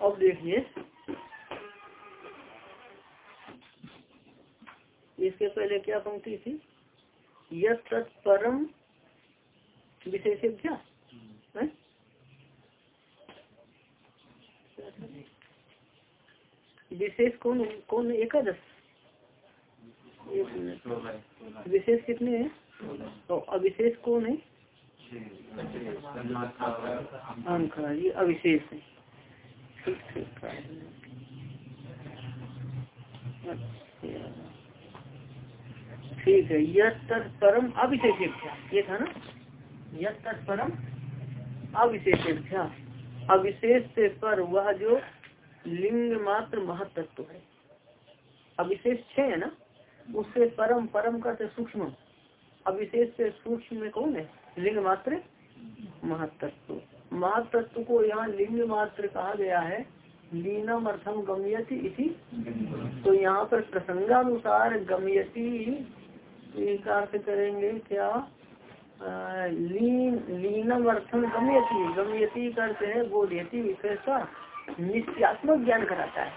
अब देखिए इसके पहले क्या पंक्ति थी यह तत्परम विशेषज्ञ विशेष कौन कौन एकादश विशेष कितने हैं तो अविशेष कौन है? ये अविशेष है ठीक है तत्परम अविशेषेभ्या ये था ना? तत्परम अविशेषेभ्या अविशेष से पर वह जो लिंग मात्र महत्व है अविशेष छह है ना? उससे परम परम का सूक्ष्म। अविशेष से सूक्ष्म में कौन है? लिंग मात्र महत्व महातत्व को यहाँ लिंग मात्र कहा गया है। लीनम अर्थम गम्यति इति। तो यहाँ पर प्रसंगानुसार गम्यति का अर्थ करेंगे क्या? लीन, लीनम अर्थम गम्यति। गम्यति करते हैं बोधयति कैसा निश्चयात्मक ज्ञान कराता है।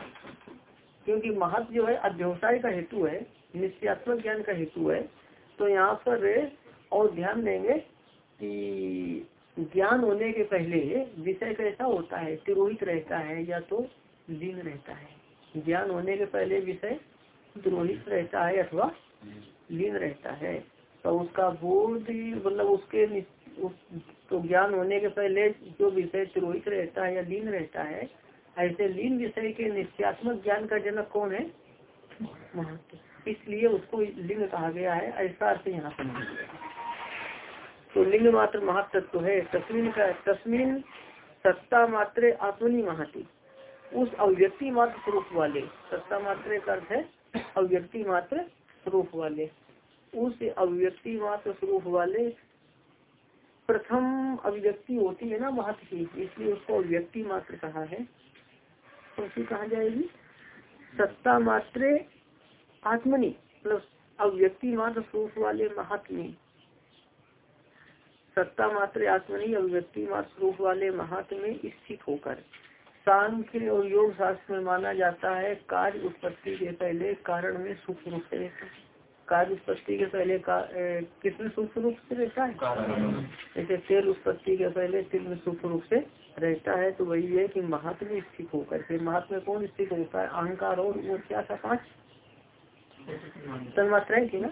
क्योंकि महत्व जो है अध्यवसाय का हेतु है निश्चयात्मक ज्ञान का हेतु है। तो यहाँ पर और ध्यान देंगे कि ज्ञान होने के पहले विषय कैसा होता है? तिरोहित रहता है या तो लीन रहता है? ज्ञान होने के पहले विषय तिरोहित रहता है अथवा लीन रहता है? तो उसका बोध मतलब उसके उस, तो ज्ञान होने के पहले जो विषय तिरोहित रहता है या लीन रहता है ऐसे लीन विषय के निश्चयात्मक ज्ञान का जनक कौन है? इसलिए उसको लिंग कहा गया है। ऐसा अर्थ यहाँ समझ गया तो लिंग मात्र महत्व है। तस्मिन का तस्मिन सत्ता मात्र आत्मनी महति। उस अव्यक्ति मात्र स्वरूप वाले। सत्ता मात्र का अर्थ है अव्यक्ति मात्र स्वरूप वाले। उस अव्यक्ति मात्र स्वरूप वाले प्रथम अभिव्यक्ति होती है ना महत्व की। इसलिए उसको अव्यक्ति मात्र कहा है। तो फिर कहा जाएगी? सत्ता मात्र आत्मनि मतलब अव्यक्ति मात्र स्वरूप वाले महात्मी सत्ता मात्र आत्मनी अभिव्यक्ति मात्र रूप वाले महात्म में स्थित होकर। सांख्य और योग शास्त्र में माना जाता है, कार्य उत्पत्ति के पहले कारण में सूक्ष्म रूप से है। कार्य उत्पत्ति के पहले किसमें सूक्ष्म रूप से रहता है? जैसे तेल उत्पत्ति के पहले तिल में सूक्ष्म रूप से रहता है तो वही है कि महात्म स्थित होकर। फिर महात्मा कौन स्थित होता है? अहंकार और वो क्या था पाँच? तन्मात्राएँ थी ना?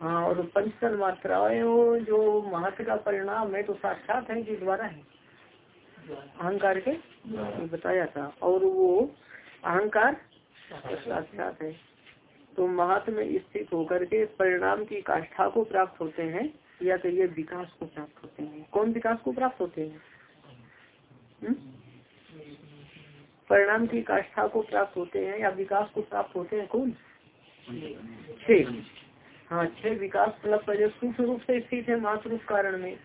हाँ और पंचतन मात्राएँ जो महत्व का परिणाम है तो साक्षात है कि द्वारा है। अहंकार के? बताया था। और वो अहंकार साक्षात है। तो महत्व में स्थित होकर के परिणाम की काष्ठा को प्राप्त होते हैं या तो ये विकास को प्राप्त होते हैं। कौन विकास को प्राप्त होते हैं? हम्म? परिणाम की काष्ठा को प्राप्त होते हैं या विकास को प्राप्त होते हैं कौन? छह हाँ छह विकास मतलब पहले सूक्ष्म रूप से स्थित है मात्र रूप कारण में।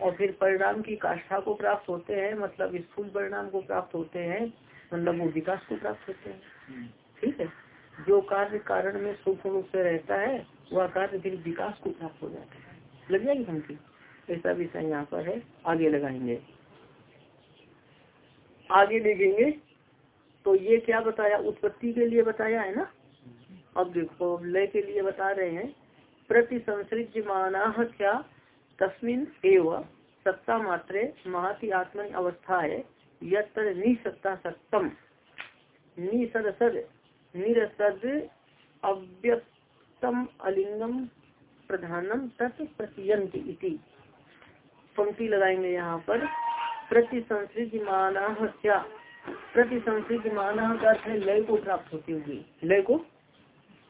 और फिर परिणाम की काष्ठा को प्राप्त होते हैं मतलब स्थूल परिणाम को प्राप्त होते हैं मतलब वो विकास को प्राप्त होते हैं। ठीक है? जो कार्य कारण में सूक्ष्म रूप से रहता है, वह कार्य फिर विकास को प्राप्त हो जाता है। लग जाएगी हमकी ऐसा विषय यहाँ पर है। आगे लगाएँगे। आगे देखेंगे। तो ये क्या बताया? उत्पत्ति के लिए बताया है ना? अब देखो लय के लिए बता रहे हैं। प्रति संसृज्यमाना क्या तस्मिन एव सत्ता मात्रे महति आत्मन अवस्था है यत्र निसत्ता सत्तम निसद निरसद अव्यक्तम अलिंगम प्रधानम तत् प्रतियंत इति। पंक्ति लगाएँगे यहाँ पर। प्रति संसृज्यमाना क्या प्रति संसृज्यमाना का अर्थ लय को प्राप्त होती होगी। लय को?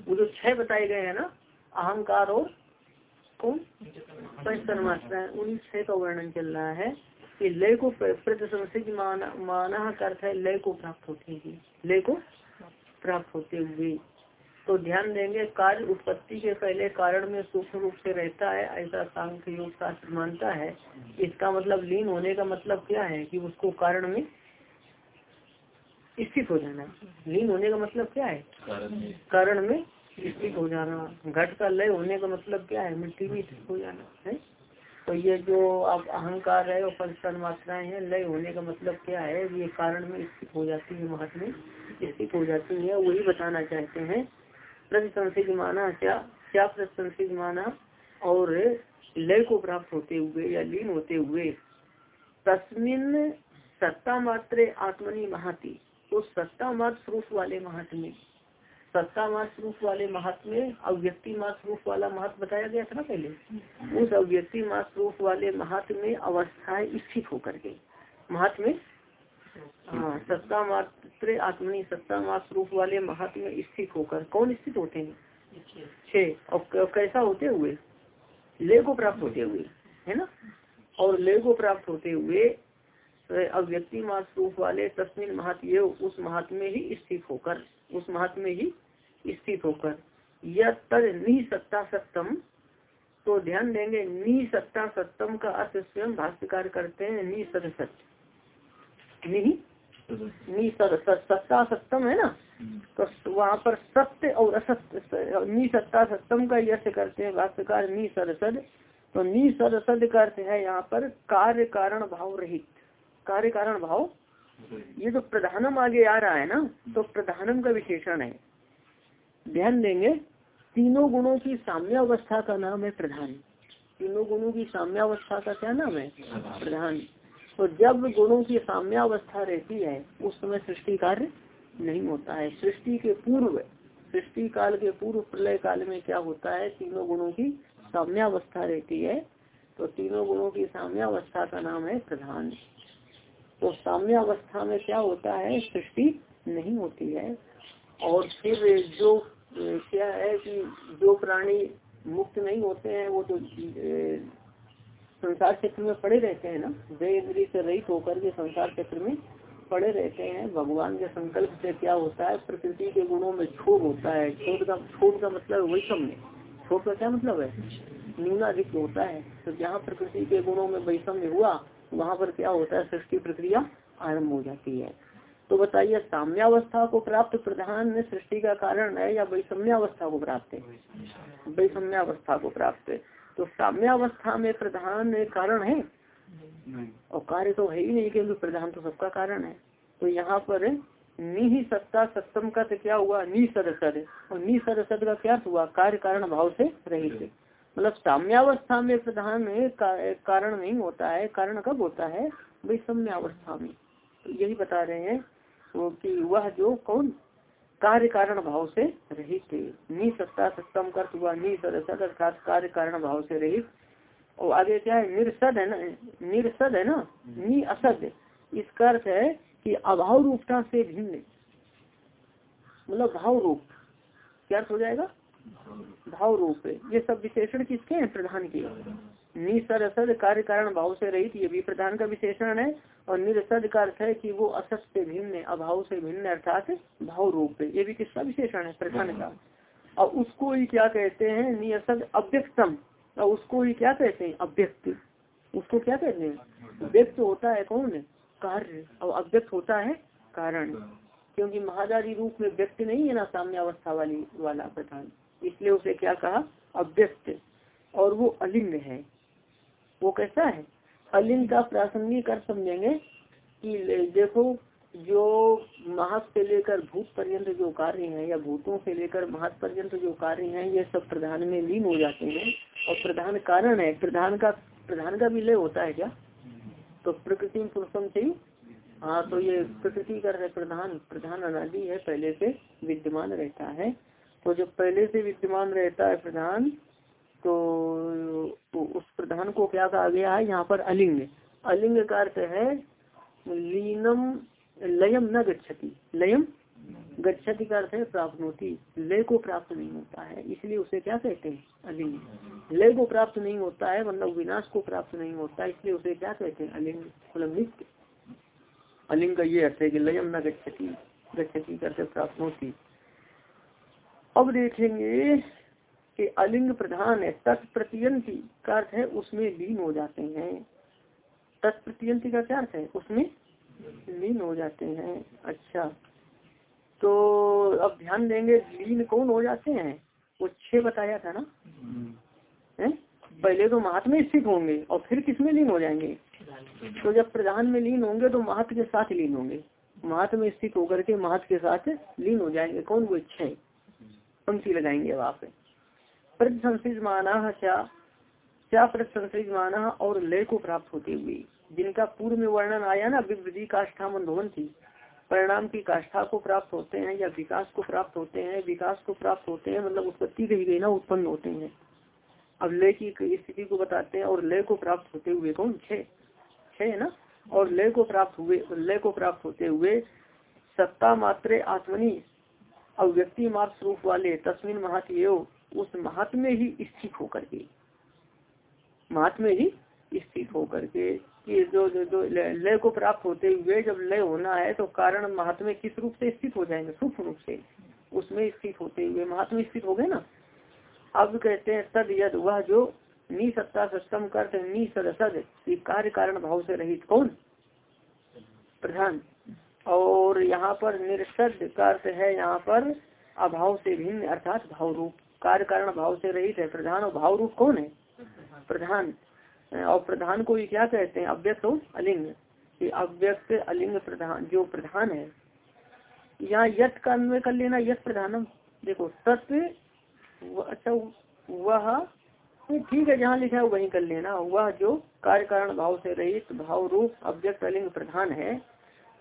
वो जो छह बताए गए हैं ना अहंकार और कौन पंच उन्हीं छह का वर्णन चल रहा है कि लय को प्रतिशंसित माना माना अर्थ है लय को प्राप्त होते हुए लय को प्राप्त होते हुए। तो ध्यान देंगे कार्य उत्पत्ति के पहले कारण में सूक्ष्म रूप से रहता है ऐसा सांख्य योग शास्त्र मानता है। इसका मतलब लीन होने का मतलब क्या है कि उसको कारण में स्थित हो जाना। लीन होने का मतलब क्या है? कारण में स्थित हो जाना। घट का लय होने का मतलब क्या है? मिट्टी में हो जाना, है? तो तो ये जो अब अहंकार है, और पंचतन मात्राएँ हैं, लय होने का मतलब क्या है? ये कारण में स्थित हो जाती है महत्व में स्थित हो जाती है, वही बताना चाहते हैं। प्रतिसंसिक माना क्या? क्या प्रतिसंसिक माना और लय को प्राप्त होते हुए या लीन होते हुए, तस्मिन सत्ता मात्र आत्मनि महाती। उस सत्ता मात्र वाले महात्म सत्ता मात्र रूप वाले महात्म, अव्यक्ति मात्र रूप वाला महत्व बताया गया था ना पहले? उस अव्यक्ति मात्र रूप वाले महत्व में अवस्थाएँ स्थित होकर के। महत्व में हाँ सत्ता मात्र, आत्मनी, सत्ता मात्र रूप वाले महात्म स्थित होकर कौन स्थित होते हैं? छह और कैसा होते हुए? ले को प्राप्त होते हुए, है ना? और ले को प्राप्त होते हुए अव्यक्ति मात्र रूप वाले तस्मिन महात्म, उस महात्म ही स्थित होकर, उस महात्म ही स्थित होकर यह तद निसत्ता सत्तम तो ध्यान देंगे निसत्ता सत्तम का अर्थ स्वयं भाष्यकार करते हैं निसद सत्य सत्ता सत्तम है ना? तो वहाँ पर सत्य और असत्य निसत्ता सत्तम का यश करते हैं भाष्यकार निसद सद। तो निसद सद का अर्थ है यहाँ पर कार्य कारण भाव रहित। कार्य कारण भाव? ये जो तो प्रधानम आगे आ रहा है ना तो प्रधानम का विशेषण है। ध्यान देंगे तीनों गुणों की साम्यावस्था का नाम है प्रधान। तीनों गुणों की साम्यावस्था का क्या नाम है? प्रधान। तो जब गुणों की साम्यावस्था रहती है उस समय सृष्टि कार्य नहीं होता है। सृष्टि के पूर्व सृष्टि काल के पूर्व प्रलय काल में क्या होता है? तीनों गुणों की साम्यावस्था रहती है। तो तीनों गुणों की साम्यावस्था का नाम है प्रधान। तो साम्यावस्था में क्या होता है? सृष्टि नहीं होती है। और फिर जो, क्या है कि जो प्राणी मुक्त नहीं होते हैं, वो तो संसार क्षेत्र में पड़े रहते हैं ना? इंद्री से रहित होकर के संसार क्षेत्र में पड़े रहते हैं। भगवान के संकल्प से क्या होता है? प्रकृति के गुणों में छोट होता है। छोट का छोट का मतलब वैषम्य छोट का क्या मतलब है? न्यूनाधिक होता है। तो जहाँ प्रकृति के गुणों में वैषम्य हुआ, वहाँ पर क्या होता है? सृष्टि प्रक्रिया आरंभ हो जाती है। तो बताइए साम्यावस्था को प्राप्त प्रधान सृष्टि का कारण है या वैषम्यावस्था को प्राप्त है? वैषम्यावस्था को प्राप्त है। तो साम्यावस्था में प्रधान कारण है? और कार्य तो है ही नहीं क्योंकि प्रधान तो सबका कारण है। तो यहाँ पर नि सत्ता सत्तम का तो क्या हुआ? नि सद। सद और नि सद सद का क्या हुआ? कार्य कारण भाव से रहित मतलब साम्यावस्था में प्रधान कारण नहीं होता है। कारण कब होता है? वैषम्यावस्था में। तो यही बता रहे हैं तो कि वह जो कौन कार्य कारण भाव से रहित नी सत्ता सत्तम कर हुआ अर्थात कार्य कारण भाव से रहित। और आगे क्या है? निरसद है ना? निर्सद है ना? नी असद। इसका अर्थ है कि अभाव रूपता से भिन्न। मतलब भाव रूप। क्या अर्थ हो जाएगा? भाव रूप। ये सब विशेषण किसके हैं? प्रधान के। निसद असद कार्य कारण भाव से रहित ये भी प्रधान का विशेषण है और निरसद का अर्थ है कि वो असत से भिन्न अभाव से भिन्न अर्थात भाव रूप ये भी किसका विशेषण है? प्रधान का। और उसको ही क्या कहते हैं? नियसद अव्यक्तम और उसको ही क्या कहते हैं? अव्यक्त। उसको क्या कहते हैं? व्यक्त होता है कौन? कार्य। और अव्यक्त होता है कारण। क्योंकि महादारी रूप में व्यक्त नहीं है ना साम्य अवस्था वाली, वाला प्रधान। इसलिए उसे क्या कहा? अव्यक्त। और वो अलिंग है। वो कैसा है? अलिंग का प्रासंगिक अर्थ समझेंगे कि देखो, जो महत से लेकर भूत पर्यंत जो कार्य हैं या भूतों से लेकर महत पर्यंत जो कार्य हैं, ये सब प्रधान में लीन हो जाते हैं। और प्रधान कारण है, प्रधान का प्रधान का विलय होता है क्या? तो प्रकृति पुरुषम से हाँ? तो ये प्रकृति कर का प्रधान प्रधान अनादि है, पहले से विद्यमान रहता है। तो जब पहले से विद्यमान रहता है प्रधान तो, उस प्रधान को क्या कहा गया है? यहाँ पर अलिंग। अलिंग का अर्थ है लीनम लयम न गच्छति। लयम? गच्छति का अर्थ है प्राप्त होती। लय को प्राप्त नहीं होता है इसलिए उसे क्या कहते हैं? अलिंग। लय को प्राप्त नहीं होता है मतलब विनाश को प्राप्त नहीं होता इसलिए उसे क्या कहते हैं? अलिंग। मतलब अलिंग का ये अर्थ है कि लयम न गच्छति। गच्छति करते प्राप्त होती। अब देखेंगे कि अलिंग प्रधान है, तत्प्रतियंती का अर्थ है उसमें लीन हो जाते हैं। तत्प्रतियंती का क्या अर्थ है? उसमें लीन हो जाते हैं। अच्छा तो अब ध्यान देंगे, लीन कौन हो जाते हैं? वो छह बताया था ना? है? पहले तो महत्व में स्थित होंगे और फिर किसमें लीन हो जाएँगे? तो जब प्रधान में लीन होंगे तो महत्व के साथ लीन होंगे। महत्व में स्थित होकर के महत्व के साथ लीन हो जाएँगे। कौन? वो इच्छा पंक्ति लगाएँगे अब आप। प्रति क्या क्या और लय को प्राप्त होते हुए, जिनका पूर्व में वर्णन आया ना विवृद्धि काष्ठा मंदोहन थी परिणाम की काष्ठा को प्राप्त होते हैं या विकास को प्राप्त होते हैं, विकास को प्राप्त होते हैं मतलब उत्पत्ति कही गई ना, उत्पन्न होते हैं। अब लय की स्थिति को बताते हैं, और लय को प्राप्त होते हुए कौन? छे छह है ना? और लय को प्राप्त हुए, लय को प्राप्त होते हुए, सत्ता मात्रे आत्मनी अब व्यक्ति मात्र स्वरूप वाले, तस्मिन महात्म उस महात्म ही स्थित होकर के। महात्म ही स्थित होकर के कि जो जो, जो लय को प्राप्त होते हुए जब लय होना है तो कारण महात्मा किस रूप से स्थित हो जाएँगे? सूक्ष्म रूप से। उसमें स्थित होते हुए महात्मा स्थित हो गए ना? अब कहते हैं सद यद वह जो नी सत्ता करते नी सद सद कार्य कारण भाव से रहित कौन? प्रधान। और यहाँ पर निर्सद का अर्थ है यहाँ पर अभाव से भिन्न अर्थात भाव रूप कार्य कारण भाव से रहित है। प्रधान और भाव रूप कौन है? प्रधान। और प्रधान को क्या कहते हैं? अव्यक्त हो अलिंग। अव्यक्त, अलिंग प्रधान, जो प्रधान है। यहाँ यथ का अन्वय कर लेना यथ प्रधानम। देखो तत्व अच्छा वह, ठीक है, जहाँ लिखा है वही कर लेना। वह जो कार्य कारण भाव से रहित भाव रूप अव्यक्त, अलिंग प्रधान है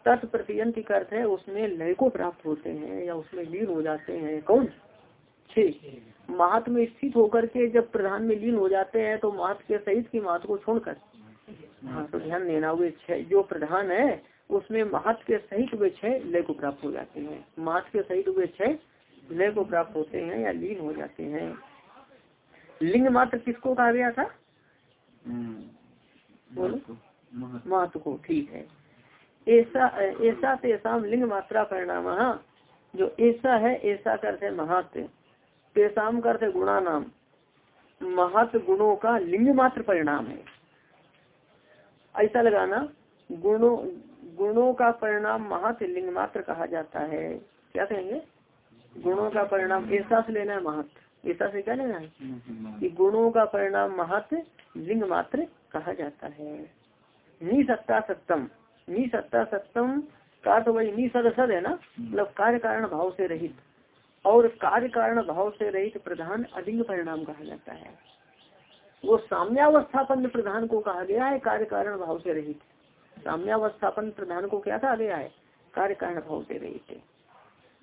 तत्प्रतियंत अर्थ है, उसमें लय को प्राप्त होते हैं या उसमें लीन हो जाते हैं। कौन? छह महात्म स्थित होकर के जब प्रधान में लीन हो जाते हैं तो महत्व के सहित की महत्व को छोड़कर। हाँ तो ध्यान देना वे छह जो प्रधान है, उसमें महत्व के सहित वे छह लय को प्राप्त हो जाते हैं। महत्व के सहित वे छह लय को प्राप्त होते हैं या लीन हो जाते हैं। लिंग मात्र किसको कहा गया था? बोलो। महत्व को, ठीक है। ऐसा ऐसा तेसा लिंग मात्रा परिणाम जो ऐसा है, ऐसा करते महत्व तेसाम करते गुणा नाम। महत्व गुणों का लिंग मात्र परिणाम है। ऐसा लगाना, गुणों गुणों का परिणाम महत्व लिंग मात्र कहा जाता है। क्या कहेंगे? गुणों का परिणाम ऐसा से लेना है महत्व ऐसा से क्या लेना है? कि गुणों का परिणाम महत्व लिंग मात्र कहा जाता है। निसत्ता सत्तम। निसत्ता सत्तम का तो वही निसद सद है ना? मतलब कार्य कारण भाव से रहित। और कार्य कारण भाव से रहित प्रधान अधिक परिणाम कहा जाता है। वो साम्यावस्थापन प्रधान को कहा गया है, कार्य कारण भाव से रहित। साम्यावस्थापन प्रधान को क्या कहा गया है? कार्य कारण भाव से रहित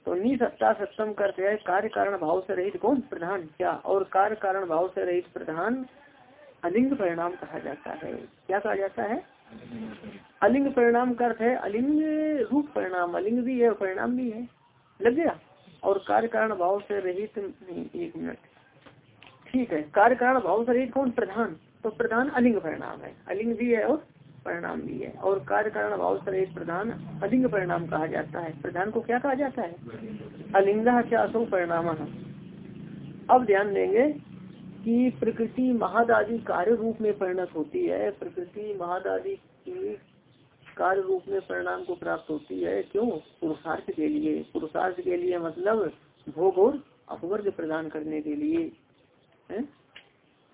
तो निसत्ता सप्तम करते हैं, कार्य कारण भाव से रहित कौन? प्रधान। क्या? और कार्य कारण भाव से रहित प्रधान अलिंग परिणाम कहा जाता है। क्या कहा जाता है? अलिंग परिणाम का अर्थ है, अलिंग रूप परिणाम। अलिंग भी है परिणाम भी है। लग गया? और कार्य कारण भाव से रहित एक मिनट। ठीक है कार्य कारण भाव से रहित कौन? प्रधान। तो प्रधान अलिंग परिणाम है। अलिंग भी है और परिणाम भी है। और कार्य कारण भाव से रहित प्रधान अलिंग परिणाम कहा जाता है। प्रधान को क्या कहा जाता है? अलिंगा क्या परिणाम। अब ध्यान देंगे कि प्रकृति महादादी कार्य रूप में परिणत होती है। प्रकृति महादादी कार्य रूप में परिणाम को प्राप्त होती है। क्यों? पुरुषार्थ के लिए। पुरुषार्थ के लिए मतलब भोग और अपवर्ग प्रदान करने के लिए। है?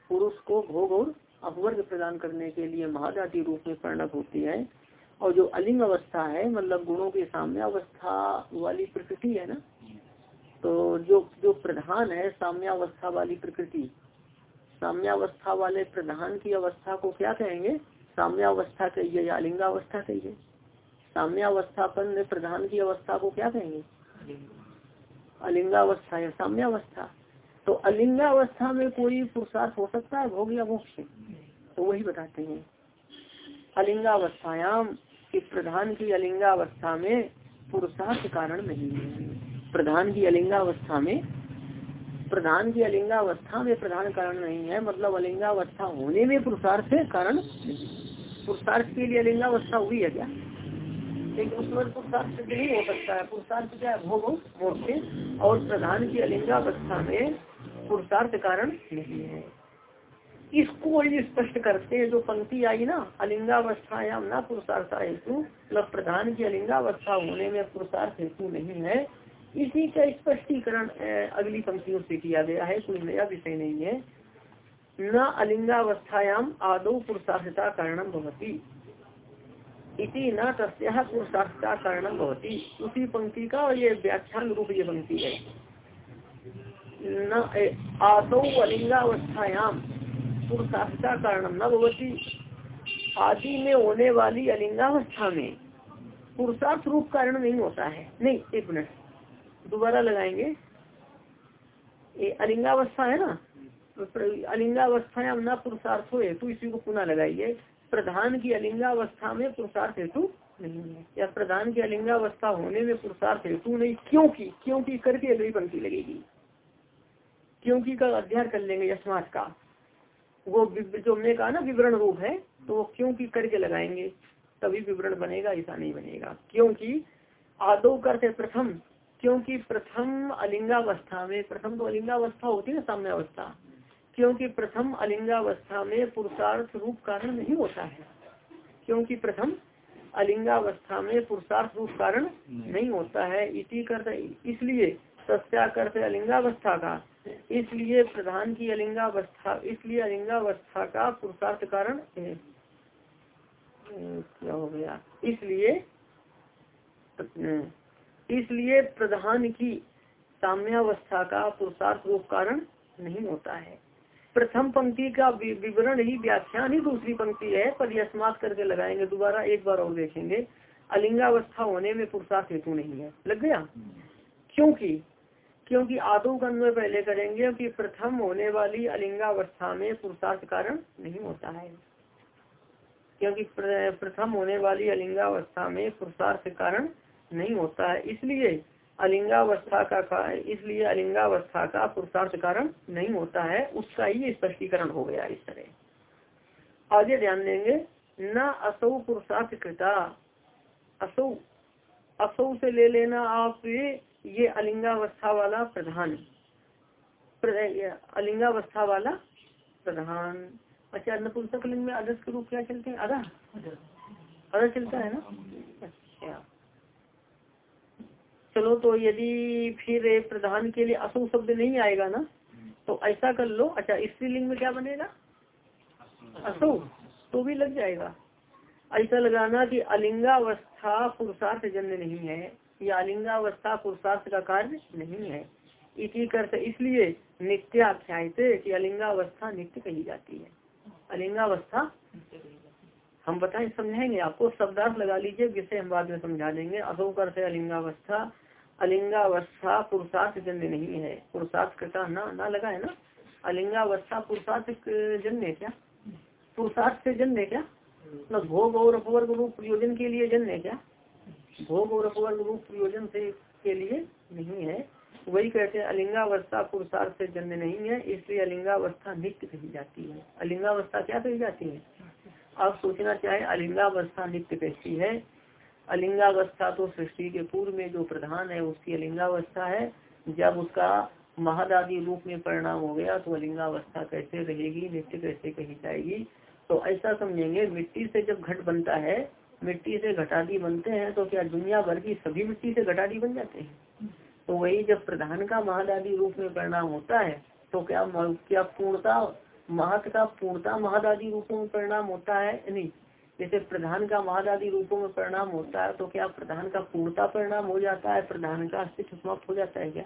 पुरुष को भोग और अपवर्ग प्रदान करने के लिए महाजाति रूप में परिणत होती है। और जो अलिंग अवस्था है मतलब गुणों के सामने अवस्था वाली प्रकृति है ना? तो जो जो प्रधान है साम्यावस्था वाली प्रकृति साम्यावस्था वाले प्रधान की अवस्था को क्या कहेंगे? साम्यावस्था कहिए या अलिंगावस्था कहिए? साम्यावस्थापन में प्रधान की अवस्था को क्या कहेंगे? अलिंगावस्था या साम्यावस्था। तो अलिंगावस्था में कोई पुरुषार्थ हो सकता है, भोग या मोक्ष? तो वही बताते हैं। अलिंगावस्थायाम, कि प्रधान की अलिंगावस्था में पुरुषार्थ कारण नहीं है। प्रधान की अलिंगावस्था में, प्रधान की अलिंगावस्था में प्रधान कारण नहीं है मतलब अलिंगावस्था होने में पुरुषार्थ कारण नहीं पुरुषार्थ के लिए लिंगावस्था हुई है क्या? लेकिन उसमें पुरुषार्थ नहीं हो सकता है। पुरुषार्थ क्या है भोग, मोक्ष और प्रधान की अलिंगावस्था में पुरुषार्थ कारण नहीं है। इसको स्पष्ट करते हैं, जो पंक्ति आई ना, अलिंगावस्था या ना पुरुषार्थ हेतु मतलब प्रधान की अलिंगावस्था होने में पुरुषार्थ हेतु नहीं है। इसी का स्पष्टीकरण अगली पंक्तियों से किया गया है, कोई नया विषय नहीं है। न अलिंगावस्थायाम आदौ पुरुषार्थता कारणम भवती। इति न तस्या पुरुषार्थता कारणम भवती। उसी पंक्ति का और ये व्याख्यान रूप ये पंक्ति है न आदौ अलिंगावस्थायाम पुरुषार्थता कारणम न भवती। आदि में होने वाली अलिंगावस्था में पुरुषार्थ रूप कारण नहीं होता है। नहीं, एक मिनट। दोबारा लगाएँगे। ये अलिंगावस्था है ना? अलिंगावस्था या न पुरुषार्थ हो हेतु इसी को पुनः लगाइए। प्रधान की अलिंगावस्था में पुरुषार्थ हेतु नहीं है। या प्रधान की अलिंगावस्था होने में पुरुषार्थ हेतु नहीं, क्योंकि क्योंकि करके अगली पंक्ति लगेगी। क्योंकि का अध्ययन कर लेंगे यशमात का। वो जो हमने कहा ना विवरण रूप है तो वो क्योंकि करके लगाएँगे, तभी विवरण बनेगा, ऐसा नहीं बनेगा। क्योंकि आदो करते प्रथम, क्योंकि प्रथम अलिंगावस्था में, प्रथम तो अलिंगावस्था होती है साम्यावस्था। क्योंकि प्रथम अलिंगावस्था में पुरुषार्थ रूप कारण नहीं होता है। क्योंकि प्रथम अलिंगावस्था में पुरुषार्थ रूप कारण नहीं। होता है। इसी करते इसलिए सत्या करते अलिंगावस्था का इसलिए प्रधान की अलिंगावस्था इसलिए अलिंगावस्था का पुरुषार्थ कारण क्या हो गया? इसलिए इसलिए प्रधान की साम्यावस्था का पुरुषार्थ रूप कारण नहीं होता है। प्रथम पंक्ति का विवरण ही व्याख्यान ही दूसरी पंक्ति है, पर यशमात करके लगाएँगे, दोबारा एक बार और देखेंगे। अलिंगावस्था होने में पुरुषार्थ हेतु नहीं है। लग गया? क्योंकि क्योंकि आदो का अन्वय पहले करेंगे कि प्रथम होने वाली अलिंगावस्था में पुरुषार्थ कारण नहीं होता है। क्योंकि प्रथम होने वाली अलिंगावस्था में पुरुषार्थ कारण नहीं होता है। इसलिए अलिंगावस्था का इसलिए अलिंगावस्था का पुरुषार्थ कारण नहीं होता है, उसका ही स्पष्टीकरण हो गया इस तरह। आगे ध्यान देंगे, न असौ पुरुषार्थ कृता। असौ असौ से ले लेना आप ये ये अलिंगावस्था वाला प्रधान। अलिंगावस्था वाला प्रधान। अच्छा नपुंसक लिंग में आदर्श के रूप क्या चलते हैं? आधा? आधा चलता है ना? अच्छा। चलो तो यदि फिर प्रधान के लिए असु शब्द नहीं आएगा ना तो ऐसा कर लो। अच्छा स्त्रीलिंग में क्या बनेगा? असु तो भी लग जाएगा। ऐसा लगाना कि अलिंगावस्था पुरुषार्थ जन्य नहीं है या अलिंगावस्था पुरुषार्थ का कार्य नहीं है। इसी करते इसलिए नित्याख्यायते कि अलिंगावस्था नित्य कही जाती है। अलिंगावस्था हम बताएँ समझाएँगे आपको? शब्दार्थ लगा लीजिए जिसे हम बाद में समझा देंगे। असो करते अलिंगावस्था अलिंगावस्था पुरुषार्थ जन्य नहीं है। पुरुषार्थ करता ना ना लगा है ना? अलिंगावस्था पुरुषार्थ जन्य क्या? पुरुषार्थ से जन्य क्या? मतलब भोग और अपवर्ग रूप प्रयोजन के लिए जन्य क्या? भोग और अपवर्ग रूप प्रयोजन से, के लिए नहीं है। वही कहते हैं, अलिंगावस्था पुरुषार्थ से जन्य नहीं है, इसलिए अलिंगावस्था नित्य कही जाती है। अलिंगावस्था क्या कही जाती है? आप सोचना चाहे, अलिंगावस्था नित्य कैसी है। अलिंगावस्था तो सृष्टि के पूर्व में जो प्रधान है, उसकी अलिंगावस्था है। जब उसका महदादि रूप में परिणाम हो गया तो अलिंगावस्था कैसे रहेगी, नित्य कैसे कही जाएगी? तो ऐसा समझेंगे, मिट्टी से जब घट बनता है, मिट्टी से घटादी बनते हैं तो क्या दुनिया भर की सभी मिट्टी से घटादी बन जाते हैं? तो वही जब प्रधान का महदादि रूप में परिणाम होता है तो क्या क्या पूर्णता, महत का पूर्णता महदादि रूप में परिणाम होता है? नहीं। जैसे प्रधान का महादादी रूपों में परिणाम होता है तो क्या प्रधान का पूर्णता परिणाम हो जाता है? प्रधान का अस्तित्व समाप्त हो जाता है क्या?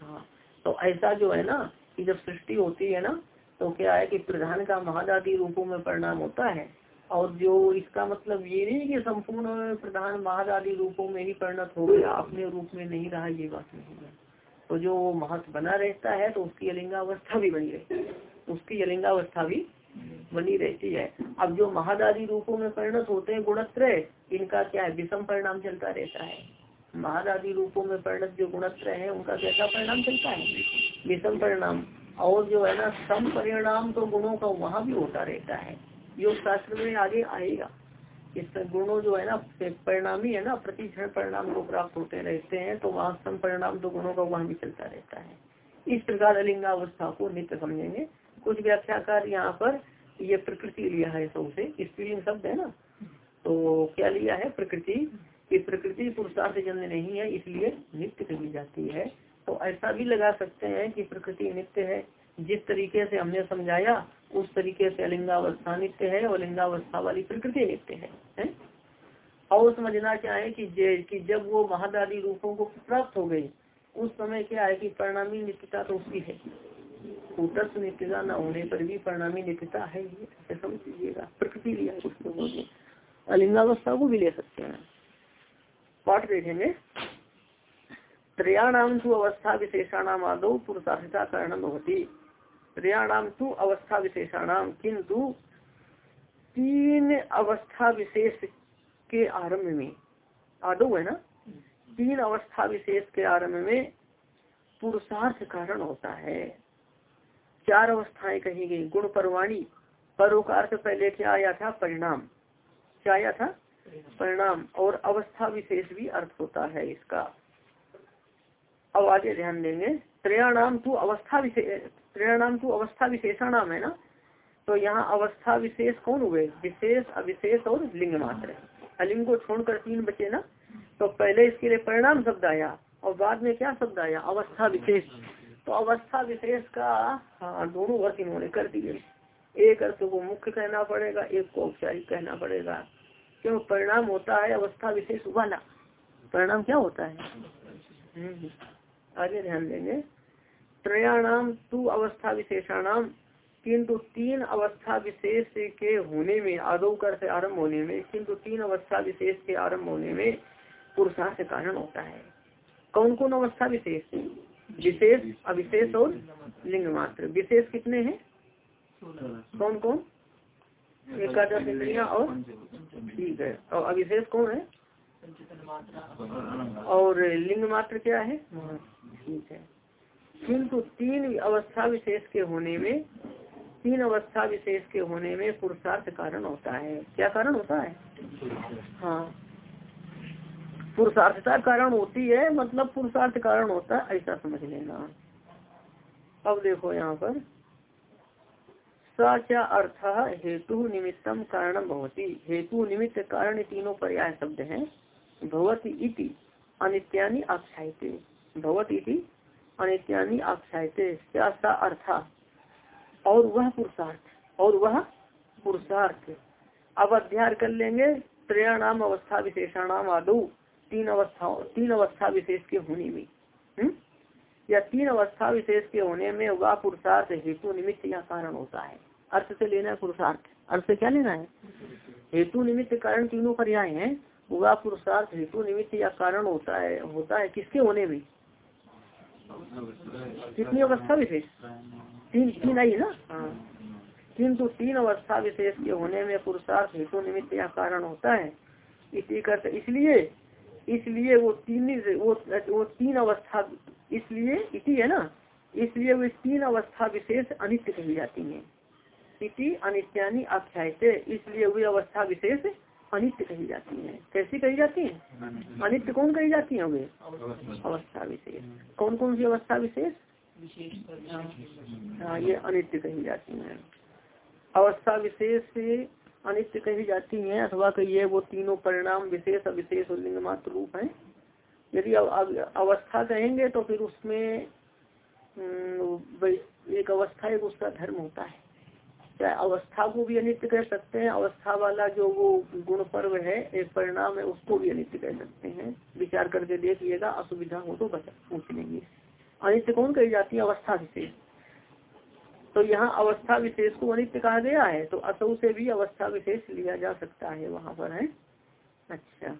हाँ। तो ऐसा जो है ना, कि जब सृष्टि होती है ना तो क्या है कि प्रधान का महादादी रूपों में परिणाम होता है? और जो इसका मतलब ये नहीं कि संपूर्ण प्रधान महादादी रूपों में ही परिणत हो गया, अपने रूप में नहीं रहा, ये बात नहीं है। तो जो महत्व बना रहता है तो उसकी अलिंगावस्था भी बनी रहती है। उसकी अलिंगावस्था भी बनी रहती है। अब जो महादादी रूपों में परिणत होते हैं गुणत्र इनका क्या है? विषम परिणाम चलता रहता है। महादादी रूपों में परिणत जो गुणत्र है, उनका कैसा परिणाम चलता है? विषम परिणाम। और जो है ना, सम परिणाम तो गुणों का वहाँ भी होता रहता है। योग शास्त्र में आगे आएगा। इस गुणों जो है ना परिणामी है ना प्रति क्षण परिणाम को प्राप्त होते रहते हैं तो वहाँ सम परिणाम तो गुणों का वहाँ भी चलता रहता है। इस प्रकार अलिंगावस्था को नित्य समझेंगे। कुछ व्याख्याकार यहाँ पर ये प्रकृति लिया है सबसे स्त्रीलिंग शब्द है ना? तो क्या लिया है प्रकृति? कि प्रकृति पुरुषार्थ जन्य नहीं है इसलिए नित्य कही जाती है। तो ऐसा भी लगा सकते हैं कि प्रकृति नित्य है। जिस तरीके से हमने समझाया उस तरीके से अलिंगावस्था नित्य है और लिंगावस्था वाली प्रकृति नित्य है, है? और समझना क्या है कि, जब वो महादादी रूपों को प्राप्त हो गए उस समय क्या है कि परिणामी नित्यता तो उसकी है। कूटस्थ नित्यता न होने पर भी परिणामी नित्यता है ऐसे समझ लीजिएगा प्रकृति लिया कुछ लोगों ने अलिंगावस्था को भी ले सकते हैं। पाठ देखेंगे। त्रयाणाम तो अवस्था विशेषाणाम आदो पुरुषार्था कारण होती त्रयाणाम तो अवस्था विशेषाणाम किंतु तीन अवस्था विशेष के आरंभ में, आदो है ना? तीन अवस्था विशेष के आरंभ में पुरुषार्थ कारण होता है। चार अवस्थाएँ कही गई। गुण परवाणी परोकार से पहले क्या आया था? परिणाम। क्या आया था? परिणाम। और अवस्था विशेष भी अर्थ होता है इसका। अब आगे ध्यान देंगे। त्रयाणाम तू अवस्था विशेष त्रयाणाम तू अवस्था विशेषाणाम है ना? तो यहाँ अवस्था विशेष कौन हुए? विशेष, अविशेष और लिंग मात्र। अलिंग को छोड़कर तीन बचे ना? तो पहले इसके लिए परिणाम शब्द आया। और बाद में क्या शब्द आया? अवस्था विशेष। तो अवस्था विशेष का हाँ दोनों वर्ष इन्होंने कर दिए। एक अर्थ को मुख्य कहना पड़ेगा एक को औपचारिक कहना पड़ेगा। क्यों? परिणाम होता है अवस्था विशेष वाला। परिणाम क्या होता है? हम्म, आगे ध्यान देंगे। त्रयाणाम तू अवस्था विशेषाणाम। किंतु तीन अवस्था विशेष के होने में आदो कर से आरंभ होने में किंतु तीन अवस्था विशेष के आरंभ होने में पुरुषार्थ कारण होता है। कौन कौन अवस्था विशेष? विशेष, अविशेष और लिंग मात्र विशेष कितने हैं? कौन कौन? एकादश इंद्रिया और ठीक है। और अविशेष कौन है? और लिंग मात्र क्या है? ठीक है। किंतु तीन अवस्था विशेष के होने में, तीन अवस्था विशेष के होने में पुरुषार्थ कारण होता है। क्या कारण होता है? हाँ। पुरुषार्थता कारण होती है मतलब पुरुषार्थ कारण होता है, ऐसा समझ लेना। अब देखो यहाँ पर। सचा अर्थ हेतु निमित्तम कारण भवती। हेतु निमित्त कारण तीनों पर्याय शब्द हैं। भवती इति अनित्यानि आख्यायते। भवत इति अनित्यानि आख्यायते। सा अर्थ और वह पुरुषार्थ। और वह पुरुषार्थ। अब अध्ययन कर लेंगे। त्रयाणाम अवस्था विशेषाणाम आदो। तीन अवस्था तीन अवस्था विशेष के होने में हुँ? या तीन अवस्था विशेष के होने में वह पुरुषार्थ हेतु निमित्त या कारण होता है। अर्थ से लेना है पुरुषार्थ। अर्थ से क्या लेना है? हेतु निमित्त कारण तीनों पर्याय हैं। वह पुरुषार्थ हेतु निमित्त या कारण होता है होता है किसके होने में? कितनी अवस्था विशेष? तीन तीन आई ना? हाँ। किंतु तीन अवस्था विशेष के होने में पुरुषार्थ हेतु निमित्त या कारण होता है। इसी का इसलिए इसलिए वो तीन वो वो तीन अवस्था इसलिए इति है ना? इसलिए वो तीन अवस्था विशेष अनित्य कही जाती है। इति अनित्यानी आख्याय से इसलिए वे अवस्था विशेष अनित्य कही जाती है। कैसी कही जाती है? अनित्य कौन कही जाती है वे? अवस्था विशेष। कौन कौन सी अवस्था विशेष? हाँ ये अनित्य कही जाती है। अवस्था विशेष अनित्य कही जाती हैं, अथवा कहिए वो तीनों परिणाम विशेष अविशेष और लिंग मात्र रूप है। यदि अवस्था कहेंगे तो फिर उसमें एक अवस्था एक उसका धर्म होता है। चाहे अवस्था को भी अनित्य कह सकते हैं, अवस्था वाला जो वो गुण पर्व है, एक परिणाम है, उसको भी अनित्य कह सकते हैं। विचार करके देखिएगा, असुविधा हो तो बचा, पूछ लेंगे। अनित्य कौन कही जाती है? अवस्था विशेष। तो यहाँ अवस्था विशेष को अनित्य कहा गया है तो असौ से भी अवस्था विशेष लिया जा सकता है वहाँ पर है? अच्छा।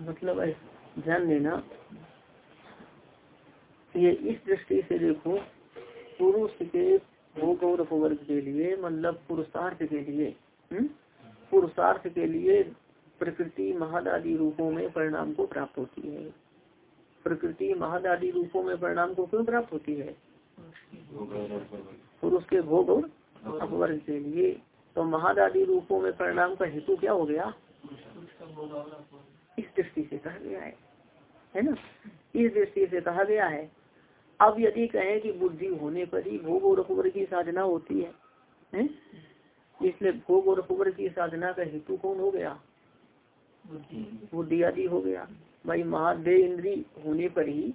मतलब ध्यान देना। ये इस दृष्टि से देखो पुरुष के भोग और अपवर्ग के लिए मतलब पुरुषार्थ के लिए हम्म? पुरुषार्थ के लिए प्रकृति महादादी रूपों में परिणाम को प्राप्त होती है। प्रकृति महद आदि रूपों में परिणाम को क्यों प्राप्त होती है? पुरुष के भोग और अपवर्ग के लिए। तो महद आदि रूपों में परिणाम का हेतु क्या हो गया? इस दृष्टि से कहा गया है। है ना? इस दृष्टि से कहा गया है। अब यदि कहें कि बुद्धि होने पर ही भोग और अपवर्ग की साधना होती है, है? इसलिए भोग और अपवर्ग की साधना का हेतु कौन हो गया? बुद्धि आदि हो गया। भाई महादे इंद्री होने पर ही,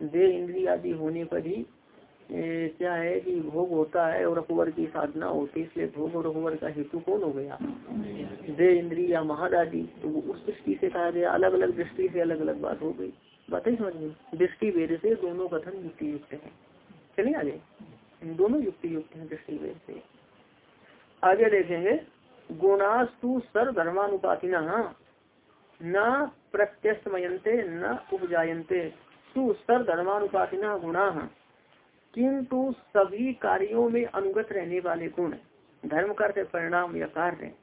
दे इंद्री आदि होने पर ही क्या है कि भोग होता है और अकबर की साधना होती है, इसलिए भोग और अकबर का हेतु कौन हो गया? दे इंद्री या महाद आदि। तो उस दृष्टि से कहा गया अलग अलग दृष्टि से अलग अलग बात हो गई। बात समझ में दृष्टि वेद से दोनों कथन युक्ति युक्त है। चलिए आगे। दोनों युक्ति युक्त है दृष्टि वेद से। आगे देखेंगे। गुणास्तु सर्व धर्मानुपातिना न प्रत्यस्तमयते न उपजायते तु गुणा। किंतु सभी कार्यों में अनुगत रहने वाले गुण, धर्म करते परिणाम या कार्य।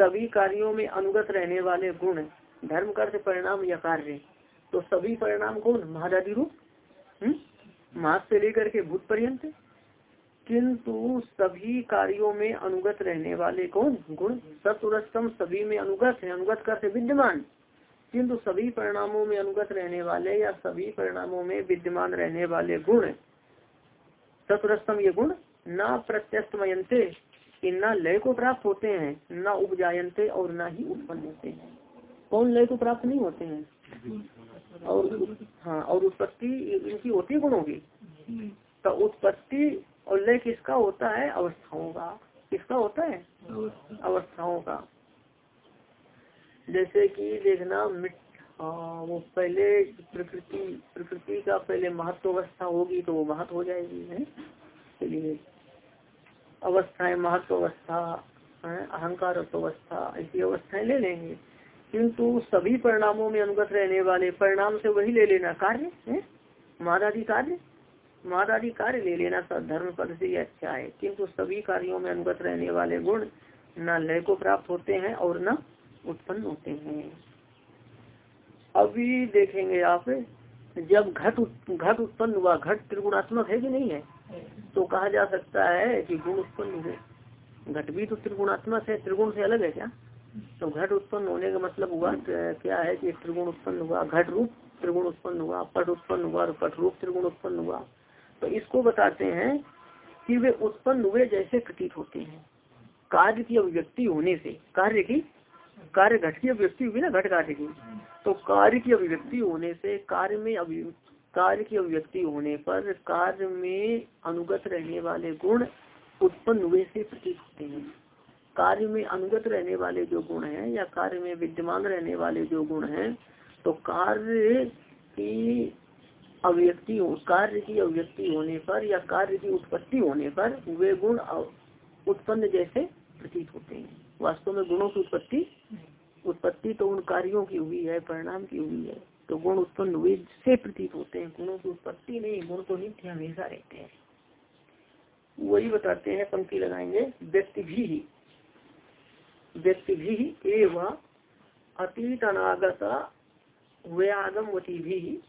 सभी कार्यों में अनुगत रहने वाले गुण, धर्म करते परिणाम या कार्य। तो सभी परिणाम गुण महादादी रूप? महास से लेकर के भूत पर्यंत। किंतु सभी कार्यों में अनुगत रहने वाले कौन? गुण। सतुरस्तम सभी में अनुगत है। अनुगत करते विद्यमान। किंतु सभी परिणामों में अनुगत रहने वाले या सभी परिणामों में विद्यमान रहने वाले गुण सतरस्तम ये गुण न प्रत्यस्तमयंते न लय को प्राप्त होते हैं न उपजायंते और न ही उत्पन्न होते हैं। कौन लय को प्राप्त नहीं होते हैं? और हाँ और उत्पत्ति इनकी होती है गुणों की तो उत्पत्ति और लय किसका होता है? अवस्थाओं का। किसका होता है? अवस्थाओं का। जैसे कि देखना, मिट वो पहले प्रकृति प्रकृति का पहले महत्व अवस्था होगी तो वो महत्व हो जाएगी, है? चलिए। अवस्थाएँ महत्व अवस्था अहंकार अवस्था ऐसी अवस्थाएँ ले लेंगे। किंतु सभी परिणामों में अनुगत रहने वाले परिणाम से वही ले लेना कार्य, है? मादादी कार्य मादादी कार्य ले लेना धर्म पद से ही अच्छा है। किंतु सभी कार्यों में अनुगत रहने वाले गुण न लय को प्राप्त होते हैं और न उत्पन्न होते हैं। अभी देखेंगे आप, जब घट घट उत्पन्न हुआ, घट त्रिगुणात्मक है कि नहीं है? तो कहा जा सकता है कि गुण उत्पन्न हुए। घट भी तो त्रिगुणात्मक है, त्रिगुण से अलग है क्या? तो घट उत्पन्न होने का मतलब हुआ क्या है कि त्रिगुण उत्पन्न हुआ, घट रूप त्रिगुण उत्पन्न हुआ, पट उत्पन्न हुआ और पट रूप त्रिगुण उत्पन्न हुआ। तो इसको बताते हैं कि वे उत्पन्न हुए जैसे प्रतीत होते हैं। कार्य की अभिव्यक्ति होने से, कार्य की कार्य घट की अभिव्यक्ति हुई ना, घट कार्य की। तो कार्य की अभिव्यक्ति होने से, कार्य में कार्य की अभिव्यक्ति होने पर कार्य में अनुगत रहने वाले गुण उत्पन्न हुए से प्रतीत होते हैं। कार्य में अनुगत रहने वाले जो गुण हैं या कार्य में विद्यमान रहने वाले जो गुण हैं तो कार्य की अभिव्यक्ति कार्य की अभिव्यक्ति होने पर या कार्य की उत्पत्ति होने पर वे गुण उत्पन्न जैसे प्रतीत होते हैं। वास्तव में गुणों की उत्पत्ति उत्पत्ति तो उन कार्यों की हुई है, परिणाम की हुई है। तो गुण उत्पन्न हुए से प्रतीत होते हैं। गुणों की उत्पत्ति नहीं, गुण तो नित्य हमेशा रहते हैं। वही बताते हैं, पंक्ति लगाएँगे, व्यक्ति भी ही। व्यक्ति भी एवं अतीत अनागत व्यागमवती भी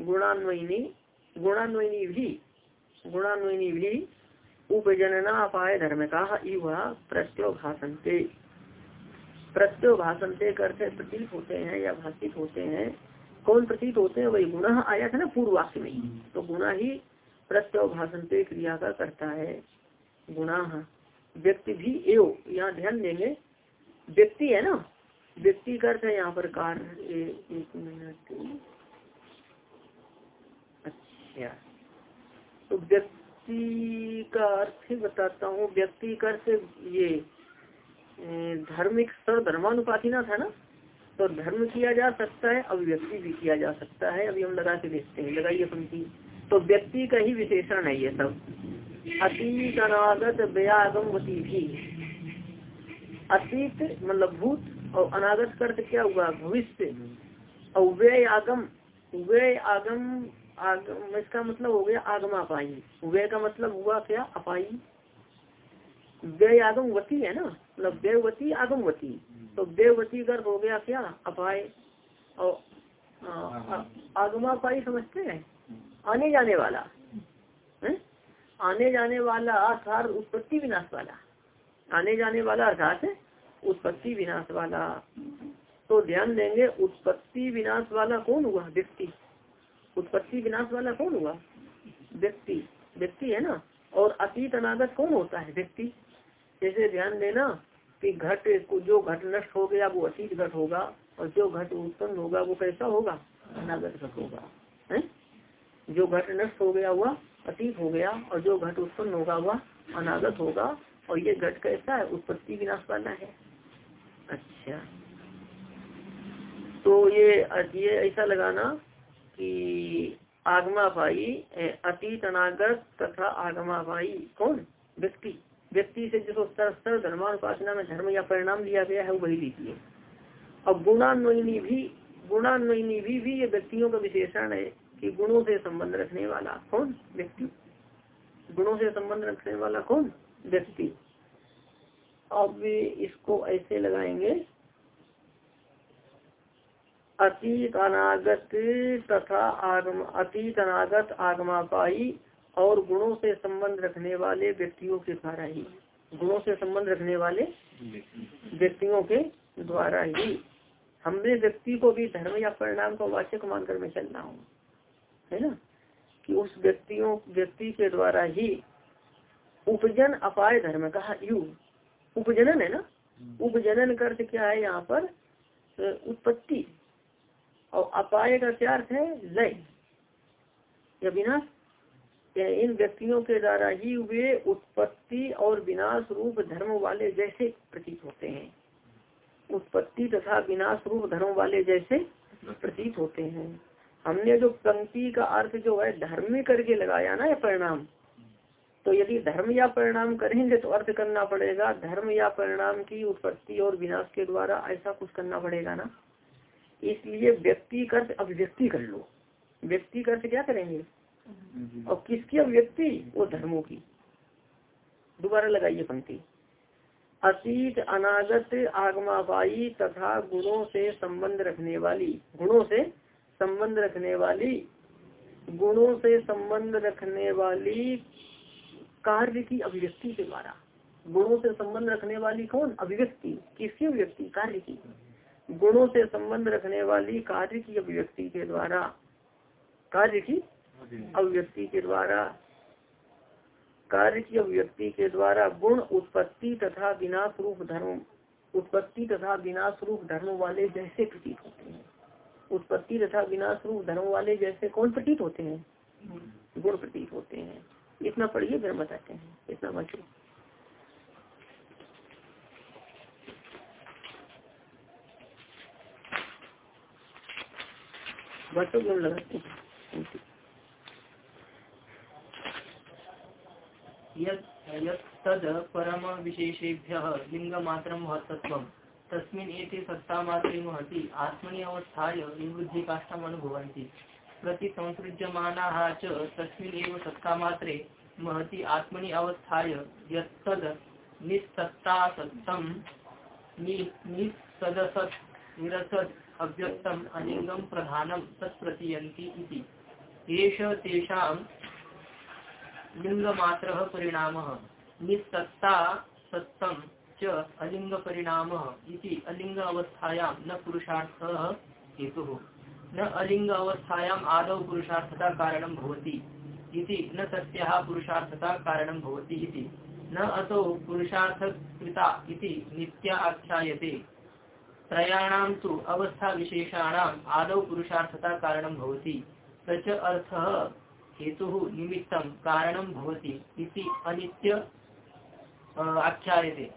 गुणान्वयनी गुणान्वयनी भी गुणान्वयनी भी उपजनना अपाय धर्म का प्रत्यो प्रत्यो करते प्रतीत होते हैं या भाषित होते हैं। कौन प्रतीत होते हैं? वही गुण आया था ना पूर्व वाक्य में। तो गुणा ही प्रत्यो भाषणते क्रिया का करता है। गुणा। व्यक्ति भी एव, यहाँ ध्यान देंगे। व्यक्ति है ना? व्यक्ति करते हैं यहाँ पर कार्य एक मिनट। अच्छा। तो व्यक्ति व्यक्ति का अर्थ बताता हूँ, व्यक्ति का अर्थ ये धर्मिक सर धर्मानुपातिना था ना? तो धर्म किया जा सकता है, अभिव्यक्ति भी किया जा सकता है, अभी हम लगा के देखते हैं, लगाइए पंक्ति। तो व्यक्ति का ही विशेषण है ये सब। अतीत, अनागत व्यागमवती भी अतीत मतलब भूत और अनागत कर्त क्या हुआ? भविष्य। और व्यय आगम व्यय आगम आगम इसका मतलब हो गया आगमा पाई व्यय का मतलब हुआ क्या? अपाई व्यय आगमवती है ना? मतलब व्यवती आगमवती तो व्यवती गर्भ हो गया क्या? अपाय। और आगमा पाई समझते हैं? आने जाने वाला। है? आने जाने वाला अर्थात उत्पत्ति विनाश वाला। आने जाने वाला अर्थात उत्पत्ति विनाश वाला। तो ध्यान देंगे, उत्पत्ति विनाश वाला कौन हुआ? व्यक्ति। उत्पत्ति विनाश वाला कौन हुआ? व्यक्ति। व्यक्ति है ना? और अतीत अनागत कौन होता है? व्यक्ति। जैसे ध्यान देना कि घट जो घट नष्ट हो गया, वो अतीत घट होगा, और जो घट उत्पन्न होगा, वो कैसा होगा? अनागत घट होगा। है? जो घट नष्ट हो गया हुआ अतीत हो गया, और जो घट उत्पन्न होगा, वह अनागत होगा, और ये घट कैसा है? उत्पत्ति विनाश वाला है। अच्छा। तो ये ये ऐसा लगाना कि आगमा पाई अतीत अनागत तथा आगमा पाई कौन? व्यक्ति। व्यक्ति से जो स्तर धर्मानुपासना में धर्म या परिणाम लिया गया है वही लीजिए अब गुणान्वयनी भी गुणान्वयनी भी, भी ये व्यक्तियों का विशेषण है कि गुणों से संबंध रखने वाला कौन? व्यक्ति। गुणों से संबंध रखने वाला कौन? व्यक्ति। अब इसको ऐसे लगाएँगे अतीत अनागत तथा आगम अतीत अनागत आगमापाई और गुणों से संबंध रखने वाले व्यक्तियों के द्वारा ही गुणों से संबंध रखने वाले व्यक्तियों के द्वारा ही। हमने व्यक्ति को भी धर्म या परिणाम का वाचक मानकर मैं चलना हूँ है ना? कि उस व्यक्तियों व्यक्ति के द्वारा ही उपजन अपाय धर्म का यु उपजनन है ना? उपजनन का अर्थ क्या है यहाँ पर उत्पत्ति। और अपाय का क्या अर्थ है? लय। या विनाश? इन व्यक्तियों के द्वारा ही वे उत्पत्ति और विनाश रूप धर्म वाले जैसे प्रतीत होते हैं। उत्पत्ति तथा विनाश रूप धर्म वाले जैसे प्रतीत होते हैं। हमने जो पंक्ति का अर्थ जो है, धर्म करके लगाया ना ये परिणाम तो यदि धर्म या परिणाम करेंगे तो अर्थ करना पड़ेगा। धर्म या परिणाम की उत्पत्ति और विनाश के द्वारा ऐसा कुछ करना पड़ेगा ना? इसलिए व्यक्ति कर्थ अभिव्यक्ति कर लो। व्यक्ति कर्थ क्या करेंगे? और किसकी अभिव्यक्ति? वो धर्मों की। दोबारा लगाइए पंक्ति। अतीत अनागत आगमाबाई तथा गुणों से संबंध रखने वाली गुणों से संबंध रखने वाली गुणों से संबंध रखने वाली कार्य की अभिव्यक्ति के द्वारा। गुणों से संबंध रखने वाली कौन? अभिव्यक्ति। किसकी अभिव्यक्ति? कार्य की। गुणों से संबंध रखने वाली कार्य की अभिव्यक्ति के द्वारा, कार्य की अभिव्यक्ति के द्वारा, कार्य की अभिव्यक्ति के द्वारा गुण उत्पत्ति तथा विनाश रूप धर्म, उत्पत्ति तथा विनाश रूप धर्म वाले जैसे प्रतीत होते हैं। उत्पत्ति तथा विनाश रूप धर्म वाले जैसे कौन प्रतीत होते हैं? गुण प्रतीत होते हैं। इतना पढ़िए फिर बताते हैं। इतना बचो बच्चों गुण लगाते तद परम विशेषेभ्य लिंग मात्र महत्त्व तस्मिन् एते सत्ता मात्रे महति आत्मनि अवस्थाय निवृद्धि काष्ठम अनुभवन्ति। प्रति संसृज्यमानाः च तस्मिन् एव सत्ता मात्रे महति आत्मनि अवस्थाय यत्तद निस्सत्तासत्तं निस्सदसत् निरसत् अव्यक्तम् अलिङ्गं प्रधानं तत्प्रतीयन्ति इति। एष तेषां लिङ्गमात्रः परिणामः निस्सत्ता सत्तं च अलिङ्गपरिणामः इति अलिङ्ग अवस्थायां न पुरुषार्थः हेतुः। न अलिङ्ग अवस्थायाम् आदौ पुरुषार्थता कारणं भवति इति, न तस्याः पुरुषार्थता कारणं भवति इति। न अतो पुरुषार्थकृता इति नित्या आख्यायते। त्रयाणां तु अवस्थाविशेषाणाम् आदौ पुरुषार्थता कारणं भवति। सच अर्थ हेतु हेतुः निमित्तं कारणं भवति इति अनित्य आख्यायते।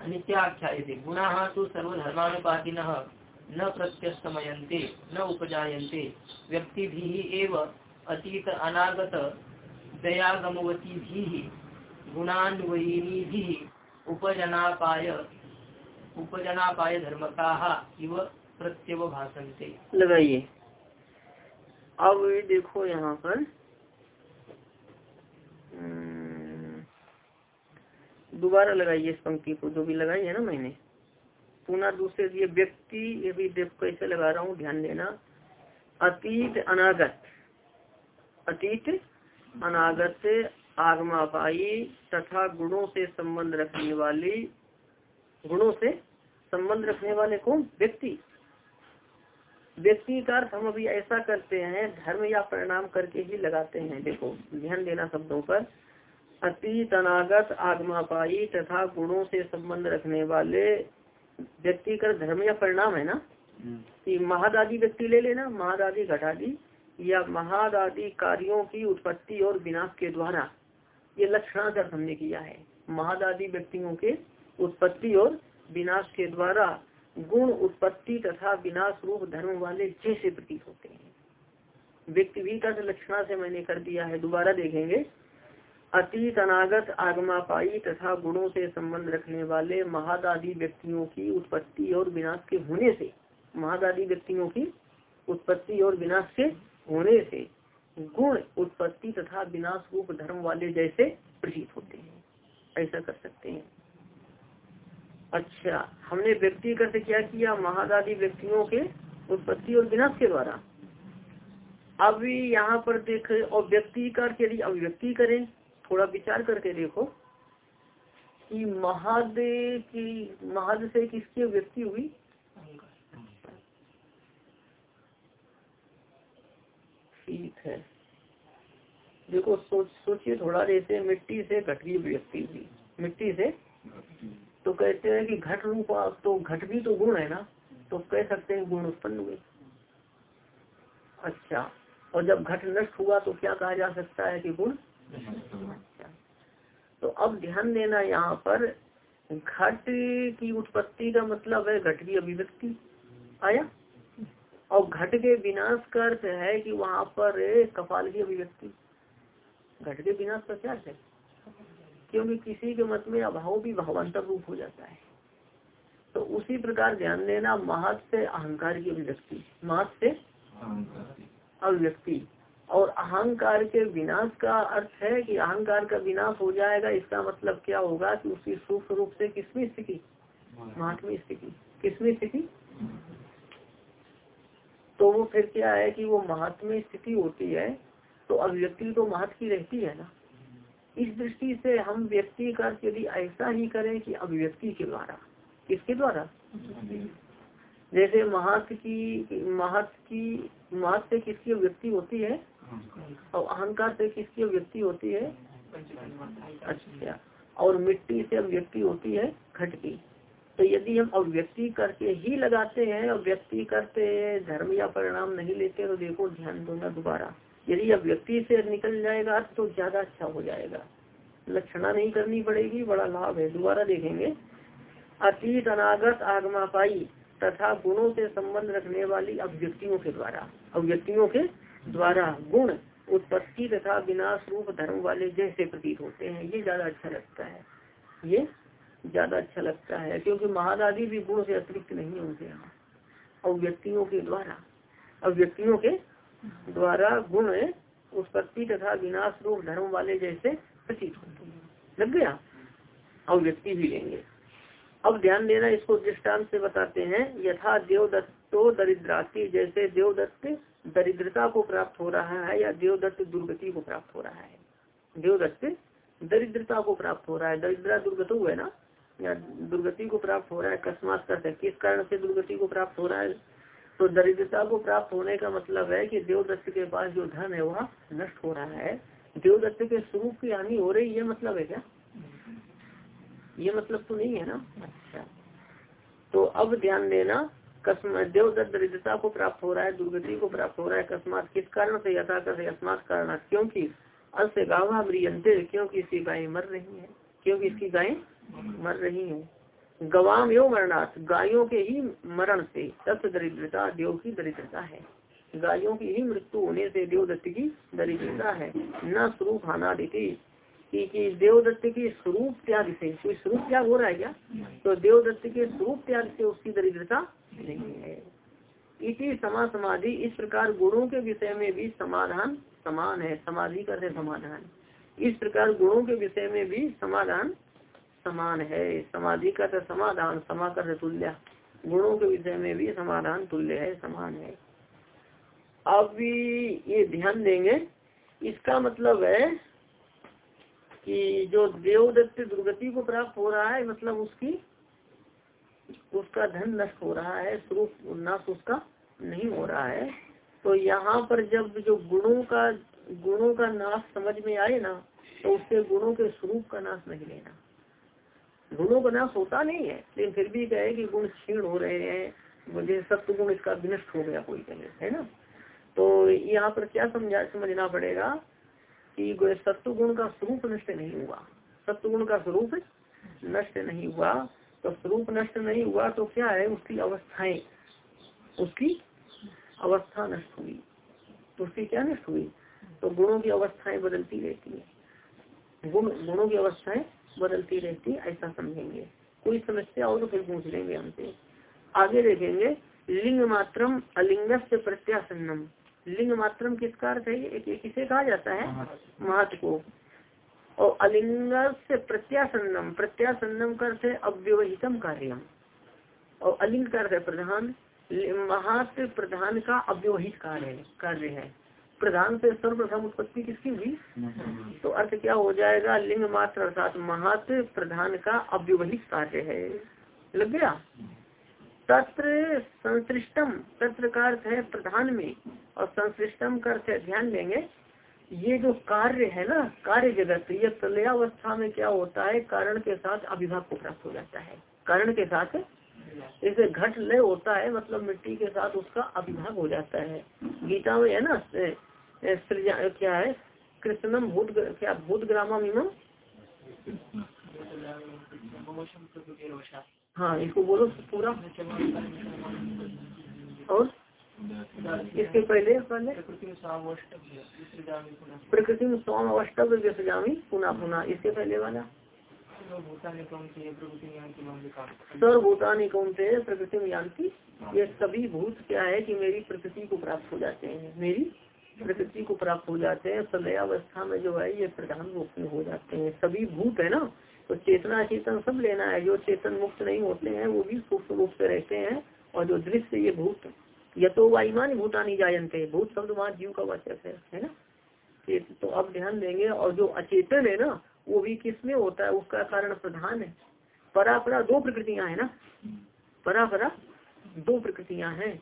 अनित्य आख्यायते। गुणा तो सर्वधर्मानुपातिनः न प्रत्यस्तमयन्ते न उपजायन्ते। व्यक्तिभिः एव अतीत अनागत दयागमवतीभिः गुणान्वयिनीभिः उपजनापाय उपजनापाय धर्मकाः इव प्रत्यवभाषन्ते लगाइए। अब देखो यहाँ पर। हम्म, दोबारा लगाइए इस पंक्ति को जो भी लगाई है ना मैंने। पुनः दूसरे ये व्यक्ति ये भी देव कैसे लगा रहा हूँ ध्यान देना। अतीत अनागत। अतीत अनागत आगमापाई तथा गुणों से संबंध रखने वाली गुणों से संबंध रखने वाले कौन? व्यक्ति। व्यक्ति का अर्थ हम अभी ऐसा करते हैं धर्म या परिणाम करके ही लगाते हैं। देखो ध्यान देना शब्दों पर। अतीत अनागत आगमापाई तथा गुणों से संबंध रखने वाले व्यक्ति का धर्म या परिणाम है ना? कि महादादी व्यक्ति ले लेना महादादी घटादी या महादादी कार्यों की उत्पत्ति और विनाश के द्वारा। ये लक्षणार्थ हमने किया है। महादादी व्यक्तियों के उत्पत्ति और विनाश के द्वारा गुण उत्पत्ति तथा विनाश रूप धर्म वाले जैसे प्रतीत होते हैं। व्यक्ति भी का लक्षणा से मैंने कर दिया है, दोबारा देखेंगे। अतीत, अनागत आगमापाई तथा गुणों से संबंध रखने वाले महादादी व्यक्तियों की उत्पत्ति और विनाश के होने से, महादादी व्यक्तियों की उत्पत्ति और विनाश के होने से गुण उत्पत्ति तथा विनाश रूप धर्म वाले जैसे प्रतीत होते हैं। ऐसा कर सकते हैं। अच्छा हमने व्यक्ति से क्या किया? महादादी व्यक्तियों के उत्पत्ति और विनाश के द्वारा। अभी यहाँ पर देख, और व्यक्ति कर यदि अभिव्यक्ति करें, थोड़ा विचार करके देखो कि महाद की, महाद से किसकी व्यक्ति हुई? ठीक है। देखो, सोच, सोचिए थोड़ा, जैसे मिट्टी से घट व्यक्ति हुई। मिट्टी से तो कहते हैं कि घट रूप तो घट भी तो गुण है ना तो कह सकते हैं गुण उत्पन्न हुए। अच्छा और जब घट नष्ट हुआ तो क्या कहा जा सकता है कि गुण? अच्छा। तो अब ध्यान देना यहाँ पर घट की उत्पत्ति का मतलब है घट की अभिव्यक्ति। आया? और घट के विनाश का अर्थ है कि वहाँ पर कपाल की अभिव्यक्ति। घट के विनाश का क्या है? क्योंकि किसी के मत में अभाव भी भगवंतर रूप हो जाता है। तो उसी प्रकार ध्यान देना महत से अहंकार की अभिव्यक्ति, महत से अभिव्यक्ति। और अहंकार के विनाश का अर्थ है कि अहंकार का विनाश हो जाएगा, इसका मतलब क्या होगा कि उसकी सूक्ष्म रूप से किसमी स्थिति? महात्मी स्थिति। किसमी स्थिति? तो वो फिर क्या है कि वो महात्मी स्थिति होती है तो अभिव्यक्ति तो महत्व की रहती है ना। इस दृष्टि से हम व्यक्ति का यदि ऐसा ही करें कि अभिव्यक्ति के द्वारा। किसके द्वारा? जैसे महत्व की महत्व की, महत्व से किसकी अभिव्यक्ति होती है? और अहंकार से किसकी अभिव्यक्ति होती है? अच्छा। और मिट्टी से अभिव्यक्ति होती है घट की तो यदि हम अभिव्यक्ति करके ही लगाते हैं और व्यक्ति करते धर्म या परिणाम नहीं लेते तो देखो ध्यान दूँगा दोबारा। यदि अब व्यक्ति से निकल जाएगा तो ज़्यादा अच्छा हो जाएगा। लक्षणा नहीं करनी पड़ेगी, बड़ा लाभ है। दोबारा देखेंगे। अतीत, अनागत आगमा पाई तथा गुणों से संबंध रखने वाली अभिव्यक्तियों के द्वारा। अभिव्यक्तियों के द्वारा गुण, उत्पत्ति तथा विनाश रूप धर्म वाले जैसे प्रतीत होते हैं। ये ज़्यादा अच्छा लगता है। ये ज़्यादा अच्छा लगता है, क्योंकि महादादी भी गुण से अतिरिक्त नहीं होते यहाँ अभिव्यक्तियों के द्वारा। अभिव्यक्तियों के द्वारा गुण उत्पत्ति तथा विनाश रूप धर्म वाले जैसे प्रतीत होते हैं। लग गया? अब व्यक्ति भी लेंगे। अब ध्यान देना, इसको दृष्टांत से बताते हैं, यथा देवदत्तो दरिद्राती, जैसे देवदत्त दरिद्रता को प्राप्त हो रहा है या देवदत्त दुर्गति को प्राप्त हो रहा है। देवदत्त दरिद्रता को प्राप्त हो रहा है। दरिद्रा दुर्गत हुआ ना? या दुर्गति को प्राप्त हो रहा है अकस्मात करते किस कारण से दुर्गति को प्राप्त हो रहा है? तो दरिद्रता को प्राप्त होने का मतलब है कि देवदत्त के पास जो धन है, वह नष्ट हो रहा है। देवदत्त के स्वरूप की हानि हो रही, ये मतलब है क्या? ये मतलब तो नहीं है ना? अच्छा। तो अब ध्यान देना, कस्म, देवदत्त दरिद्रता को प्राप्त हो रहा है, दुर्गति को प्राप्त हो रहा है अकस्मात किस कारण से यथा कर अस्मात कारण, क्योंकि अस्य गावा म्रियंते क्योंकि इसकी गायें मर रही है, क्योंकि इसकी गायें मर रही है। गवाम एवं मरणार्थ गायों के ही मरण से सत्य दरिद्रता देव की दरिद्रता है। गायों की ही मृत्यु होने से देवदत्त की दरिद्रता है। न स्वरूप हाना देती। कि, कि देवदत्त की स्वरूप त्याग से कोई स्वरूप त्याग हो रहा है क्या? तो देवदत्त के स्वरूप त्याग से उसकी दरिद्रता नहीं है। इसी समा समाधि इस प्रकार गुणों के विषय में भी समाधान समान है। समाधि का समाधान। इस प्रकार गुणों के विषय में भी समाधान समान है, समाधि का तो समाधान समा कर तुल्य। गुणों के विषय में भी समाधान तुल्य है, समान है। अब ये ध्यान देंगे। इसका मतलब है कि जो देवदत्त दुर्गति को प्राप्त हो रहा है मतलब उसकी, उसका धन नष्ट हो रहा है, स्वरूप नाश उसका नहीं हो रहा है। तो यहाँ पर जब जो गुणों का गुणों का नाश समझ में आए ना तो उसके गुणों के स्वरूप का नाश नहीं लेना। गुणों का नाश होता नहीं है, लेकिन फिर भी कहे कि गुण क्षीण हो रहे हैं जैसे सत्य गुण इसका विनष्ट हो गया कोई कहे, है ना? तो यहाँ पर क्या समझा, समझना पड़ेगा कि सत्य गुण का स्वरूप नष्ट नहीं हुआ। सत्य गुण का स्वरूप नष्ट नहीं हुआ। तो स्वरूप नष्ट नहीं हुआ तो क्या है? उसकी अवस्थाएँ, उसकी अवस्था नष्ट हुई। तो उसकी क्या नष्ट हुई? तो गुणों की अवस्थाएँ बदलती रहती है। गुण गुणों की अवस्थाएँ बदलती रहती है ऐसा समझेंगे। कोई समस्या हो तो फिर पूछ लेंगे हमसे। आगे देखेंगे लिंग मात्रम अलिंग से प्रत्यासन्नम। लिंग मात्रम किसका अर्थ है? किसे कहा जाता है महत्व। को। और अलिंग से प्रत्यासन्नम प्रत्यासन्नम का अर्थ है अव्यवहितम कार्यम। और अलिंग का अर्थ है प्रधान महात प्रधान का अव्यवहित कार्य कार्य है। प्रधान से सर्वप्रथम उत्पत्ति किसकी हुई? तो अर्थ क्या हो जाएगा? लिंग मात्र अर्थात महत प्रधान का अव्यवहित कार्य है। लग गया? तत्र संश्रिष्टम तत्र का अर्थ है प्रधान में। और संश्रिष्टम का अर्थ ध्यान देंगे ये जो कार्य है ना कार्य जगत ये प्रलयावस्था में क्या होता है? कारण के साथ अभिभाग को प्राप्त हो जाता है। कारण के साथ जैसे घट लय होता है मतलब मिट्टी के साथ उसका अभिभाग हो जाता है। गीता में है ना क्या है? कृष्णम भूत क्या भूत ग्रामा मीम हाँ इसको बोलो पूरा। और? इसके पहले पहले? प्रकृति में स्वाम अवस्टव्य सजामी पुनः पुनः। इसके पहले वाला? सर्वभूतानी कौन से प्रकृति में जानती ये सभी भूत क्या है कि मेरी प्रकृति को प्राप्त हो जाते हैं। मेरी प्रकृति को प्राप्त हो जाते हैं, सदयावस्था में जो है, ये प्रधान रूप में हो जाते हैं। सभी भूत है ना तो चेतना चेतन सब लेना है। जो चेतन मुक्त नहीं होते हैं, वो भी सूक्ष्म रूप से रहते हैं, और जो दृश्य ये भूत या तो वायुमान भूतानी जायंते भूत शब्द वहाँ जीव का वाचक है है ना? तो अब ध्यान देंगे, और जो अचेतन है ना, वो भी किसमें होता है? उसका कारण प्रधान है। परापरा दो प्रकृतियाँ है ना? परापरा दो प्रकृतियाँ हैं।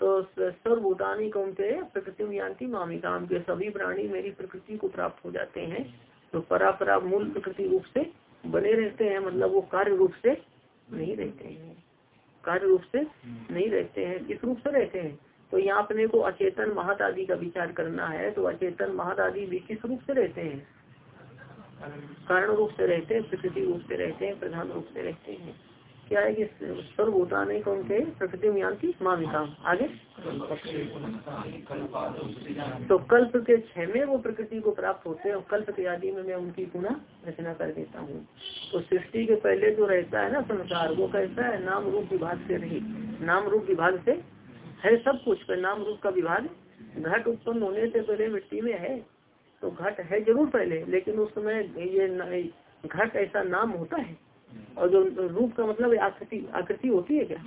तो सर्वभूतानी कौन से प्रकृति में यान्ति मामिकाम के सभी प्राणी मेरी प्रकृति को प्राप्त हो जाते हैं। तो परापरा मूल प्रकृति रूप से बने रहते हैं मतलब वो कार्य रूप से नहीं रहते हैं। कार्य रूप से नहीं रहते हैं। किस रूप से रहते हैं? तो यहाँ अपने को अचेतन महत का विचार करना है तो अचेतन महत आदि भी किस रूप से रहते हैं? कारण रूप से रहते हैं, प्रकृति रूप से रहते हैं, प्रधान रूप से रहते हैं। क्या है कि सर्वभूताने कौन थे प्रकृति में यान्ति मामिका आगे। तो कल्प के छह में वो प्रकृति को प्राप्त होते हैं और कल्प के आदि में मैं उनकी पुनः रचना कर देता हूँ। तो सृष्टि के पहले जो रहता है ना, संसार, वो कैसा है नाम रूप विभाग से रही नाम रूप विभाग से है सब कुछ, पर नाम रूप का विभाग घट उत्पन्न होने से पहले मिट्टी में है। तो घट है ज़रूर पहले, लेकिन उस समय ये घट ऐसा नाम होता है। और जो रूप का मतलब आकृति आकृति होती है क्या?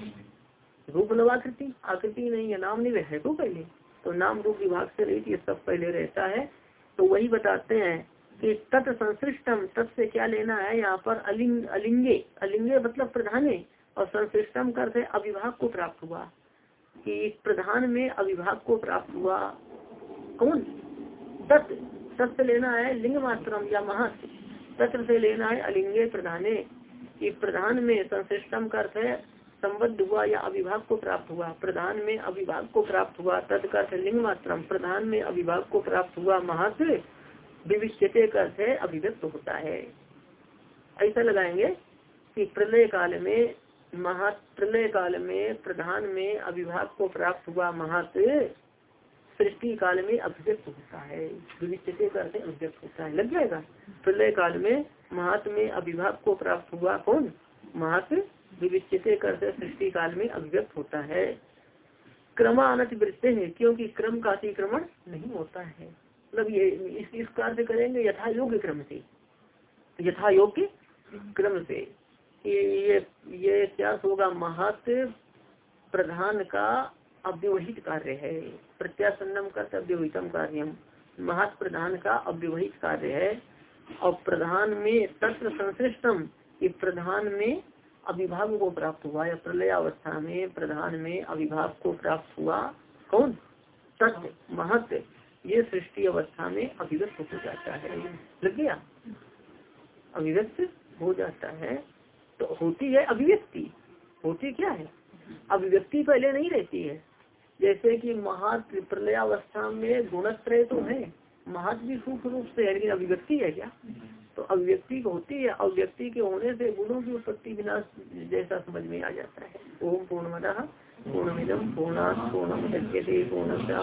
रूप मतलब आकृति? आकृति नहीं है, नाम नहीं है तो पहले तो नाम रूप विभाग से रही ये सब पहले रहता है। तो वही बताते हैं कि तत् संश्रिष्टम तत् से क्या लेना है? यहाँ पर अलिंग, अलिंगे अलिंगे मतलब प्रधाने। और संश्रिष्टम करते अविभाग को प्राप्त हुआ। कि प्रधान में अविभाग को प्राप्त हुआ। कौन? तत् तत्व लेना है लिंग मात्रम या महत्व तत्व से लेना है अलिंगे प्रधाने। कि प्रधान में संश्रेष्टम का अर्थ है संबद्ध हुआ या अभिभाग को प्राप्त हुआ। प्रधान में अभिभाग को प्राप्त हुआ तत्कर्थ लिंग मात्रम। प्रधान में अभिभाग को प्राप्त हुआ महत्व विविच्यते का अर्थ है अभिव्यक्त होता है। ऐसा लगाएँगे कि प्रलय काल में महा प्रलय काल में, प्रधान में अभिभाग को प्राप्त हुआ महत्व सृष्टि काल में अभिव्यक्त होता है। विविधते करते अभिव्यक्त होता है। लग जाएगा? प्रलय काल में महात्म में अभिभाग को प्राप्त हुआ कौन? महात्म। विविधते करते सृष्टि काल में अभिव्यक्त होता है। क्रमानत वृत्ते है क्योंकि क्रम का अतिक्रमण नहीं होता है। मतलब ये इस, इस कार्य करेंगे यथा योग्य क्रम से। यथा योग्य क्रम से। ये ये ये क्या होगा। महत्व प्रधान का अव्यवहित कार्य है। प्रत्यासन्नम का अव्यवहितम कार्य महत प्रधान का अव्यवहित कार्य है। और प्रधान में तत्व संश्लिष्टम प्रधान में अभिभाग को प्राप्त हुआ। या प्रलय अवस्था में प्रधान में अभिभाग को प्राप्त हुआ कौन? तत्व महत्व ये सृष्टि अवस्था में अभिव्यक्त हो जाता है। लग गया? अभिव्यक्त हो जाता है। तो होती है अभिव्यक्ति। होती क्या है? अभिव्यक्ति पहले नहीं रहती है। जैसे कि महात प्रलयावस्था में गुणत्रय तो है। महत भी सूक्ष्म रूप से है, लेकिन अभिव्यक्ति है क्या? तो अभिव्यक्ति होती है। अभिव्यक्ति के होने से गुणों की उत्पत्ति विनाश जैसा समझ में आ जाता है। ओम पूर्णमद पूर्णमिदम पूर्णा पूर्णम दच्यते पूर्णस्या